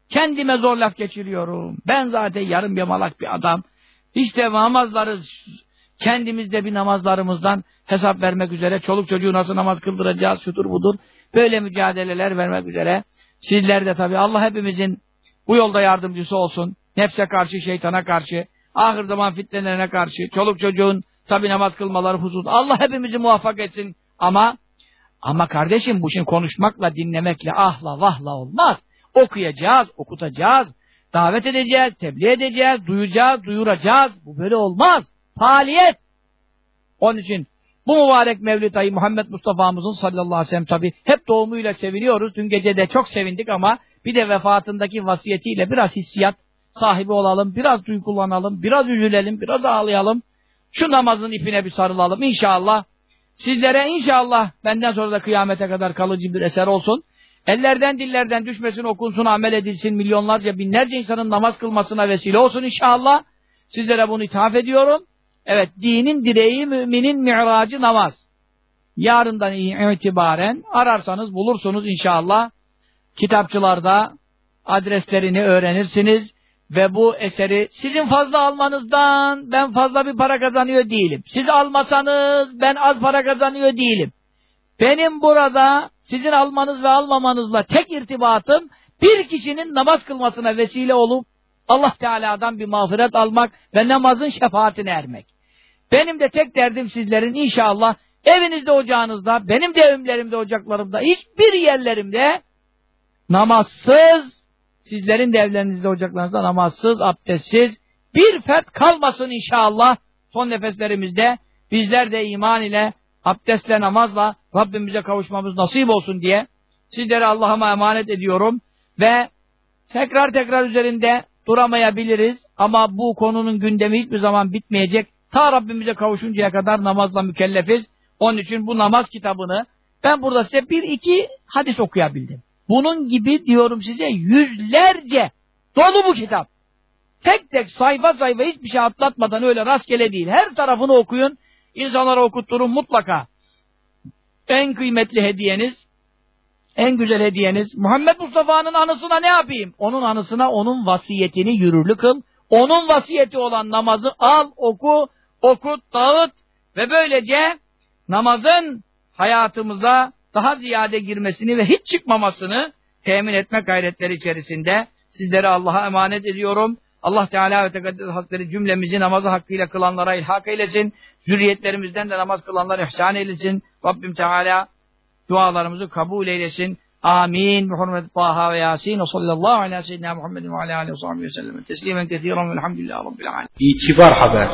Kendime zor laf geçiriyorum. Ben zaten yarım yamalak bir adam. İşte namazları kendimizde bir namazlarımızdan hesap vermek üzere çoluk çocuğu nasıl namaz kıldıracağız şudur budur. Böyle mücadeleler vermek üzere. Sizler de tabii Allah hepimizin bu yolda yardımcısı olsun. Nefse karşı, şeytana karşı, ahir zaman fitnelerine karşı, çoluk çocuğun tabii namaz kılmaları husus. Allah hepimizi muvaffak etsin. Ama ama kardeşim bu şimdi konuşmakla, dinlemekle, ahla, vahla olmaz. Okuyacağız, okutacağız, davet edeceğiz, tebliğ edeceğiz, duyacağız, duyuracağız. Bu böyle olmaz. Faaliyet. Onun için bu mübarek Mevlid ayı Muhammed Mustafa'mızın sallallahu aleyhi ve sellem tabi hep doğumuyla seviniyoruz. Dün gece de çok sevindik ama bir de vefatındaki vasiyetiyle biraz hissiyat sahibi olalım, biraz duygulanalım, biraz üzülelim, biraz ağlayalım. Şu namazın ipine bir sarılalım inşallah. Sizlere inşallah benden sonra da kıyamete kadar kalıcı bir eser olsun. Ellerden dillerden düşmesin, okunsun, amel edilsin, milyonlarca, binlerce insanın namaz kılmasına vesile olsun inşallah. Sizlere bunu ithaf ediyorum. Evet, dinin direği, müminin mi'racı namaz. Yarından itibaren ararsanız bulursunuz inşallah. Kitapçılarda adreslerini öğrenirsiniz ve bu eseri sizin fazla almanızdan ben fazla bir para kazanıyor değilim. Siz almasanız ben az para kazanıyor değilim. Benim burada sizin almanız ve almamanızla tek irtibatım bir kişinin namaz kılmasına vesile olup Allah Teala'dan bir mağfiret almak ve namazın şefaatine ermek. Benim de tek derdim sizlerin inşallah evinizde, ocağınızda, benim de evimlerimde, ocaklarımda, hiçbir yerlerimde namazsız, sizlerin de evlerinizde, ocaklarınızda namazsız, abdestsiz bir fert kalmasın inşallah son nefeslerimizde. Bizler de iman ile, abdestle, namazla Rabbimize kavuşmamız nasip olsun diye sizlere Allah'ıma emanet ediyorum ve tekrar tekrar üzerinde duramayabiliriz ama bu konunun gündemi hiçbir zaman bitmeyecek. Ta Rabbimize kavuşuncaya kadar namazla mükellefiz. Onun için bu namaz kitabını ben burada size bir iki hadis okuyabildim. Bunun gibi diyorum size yüzlerce dolu bu kitap. Tek tek sayfa sayfa hiçbir şey atlatmadan öyle rastgele değil. Her tarafını okuyun. İnsanlara okutturun mutlaka. En kıymetli hediyeniz, en güzel hediyeniz Muhammed Mustafa'nın anısına ne yapayım? Onun anısına onun vasiyetini yürürlü kıl. Onun vasiyeti olan namazı al, oku, okut, dağıt ve böylece namazın hayatımıza daha ziyade girmesini ve hiç çıkmamasını temin etme gayretleri içerisinde sizlere Allah'a emanet ediyorum. Allah Teala ve Tekaddes Hazretleri cümlemizi namazı hakkıyla kılanlara ilhak eylesin. Zürriyetlerimizden de namaz kılanlara ihsan eylesin. Rabbim Teala dualarımızı kabul eylesin. Amin. Bi hurmeti Taha ve Yasin. Ve sallallahu ala seyyidina Muhammedin ve ala aleyhi ve sahbihi ve sellem. Teslimen kethiren velhamdülillahi rabbil alemin. İtibar haber.